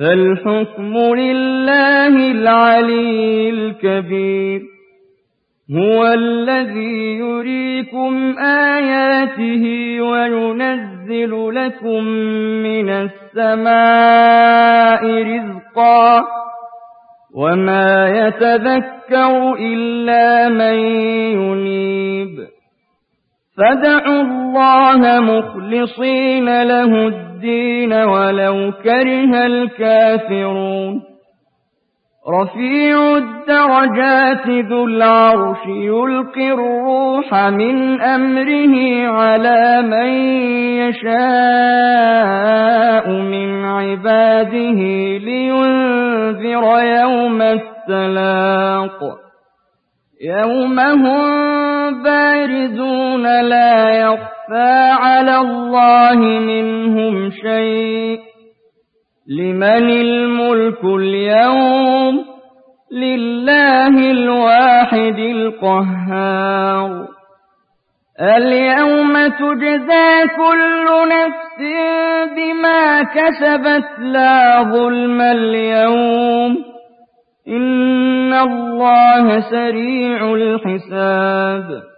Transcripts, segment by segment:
فالحكم لله العلي الكبير. هو الذي يريكم آياته وينزل لكم من السماء رزقا وما يتذكر إلا من ينيب. فدعوا الله مخلصين له الدين ولو كره الكافرون. رفيع الدرجات ذو العرش يلقي الروح من أمره على من يشاء من عباده لينذر يوم التلاق. يوم هم بارزون لا يخفى على الله منهم شيء. لمن الملك اليوم؟ لله الواحد القهار. اليوم تجزى كل نفس بما كسبت لا ظلم اليوم. إن الله سريع الحساب.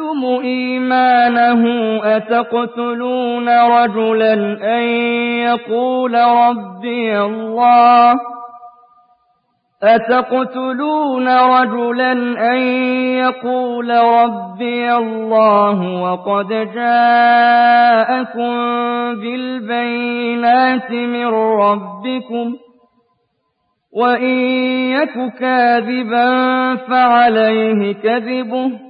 يكتم إيمانه أتقتلون رجلا أن يقول ربي الله أتقتلون رجلا أن يقول ربي الله وقد جاءكم بالبينات من ربكم ۖ وإن يك كاذبا فعليه كذبه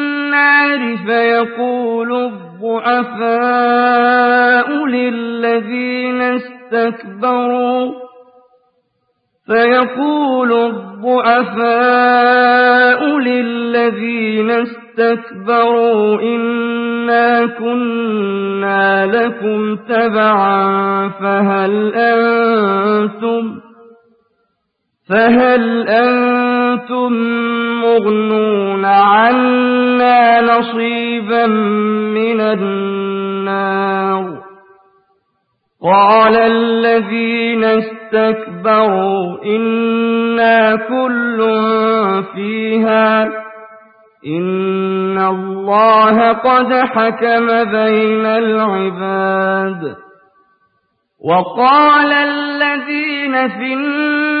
فيقول الضعفاء للذين اسْتَكْبَرُوا فَيَقُولُ الضُّعَفَاءُ لِلَّذِينَ اسْتَكْبَرُوا إِنَّا كُنَّا لَكُمْ تَبَعًا فَهَلْ أَنتُمْ فَهَلْ أَنتُم مُّغْنُونَ عَنَّا نَصِيبًا مِّنَ النَّارِ. قَالَ الَّذِينَ اسْتَكْبَرُوا إِنَّا كُلٌّ فِيهَا. إِنَّ اللَّهَ قَدْ حَكَمَ بَيْنَ الْعِبَادِ. وَقَالَ الَّذِينَ فِي النَّارِ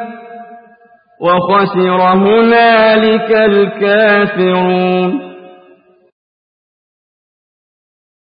وخسر هنالك الكافرون